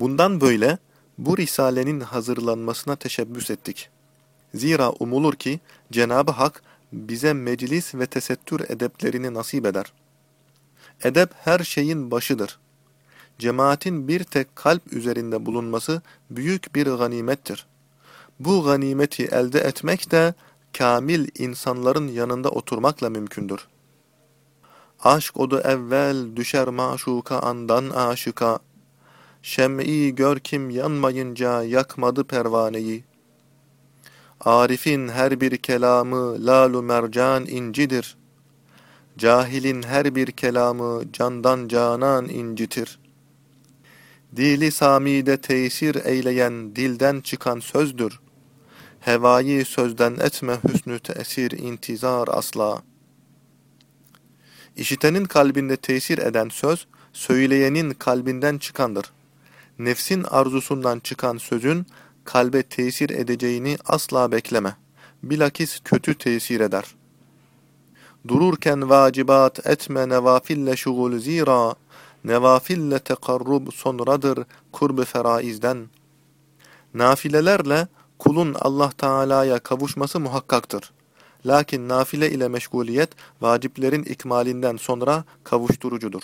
Bundan böyle bu risalenin hazırlanmasına teşebbüs ettik. Zira umulur ki Cenab-ı Hak bize meclis ve tesettür edeplerini nasip eder. Edep her şeyin başıdır. Cemaatin bir tek kalp üzerinde bulunması büyük bir ganimettir. Bu ganimeti elde etmek de kamil insanların yanında oturmakla mümkündür. Aşk odu evvel düşer maşuka andan aşıka. Şem'i gör kim yanmayınca yakmadı pervaneyi. Arif'in her bir kelamı lalu mercan incidir. Cahilin her bir kelamı candan canan incitir. Dili samide tesir eyleyen dilden çıkan sözdür. Hevayı sözden etme hüsnü tesir intizar asla. İşitenin kalbinde tesir eden söz, söyleyenin kalbinden çıkandır. Nefsin arzusundan çıkan sözün, kalbe tesir edeceğini asla bekleme. Bilakis kötü tesir eder. Dururken vacibat etme nevafille şugul zira, nevafille tekarrub sonradır kurb feraizden. Nafilelerle kulun Allah Teala'ya kavuşması muhakkaktır. Lakin nafile ile meşguliyet vaciplerin ikmalinden sonra kavuşturucudur.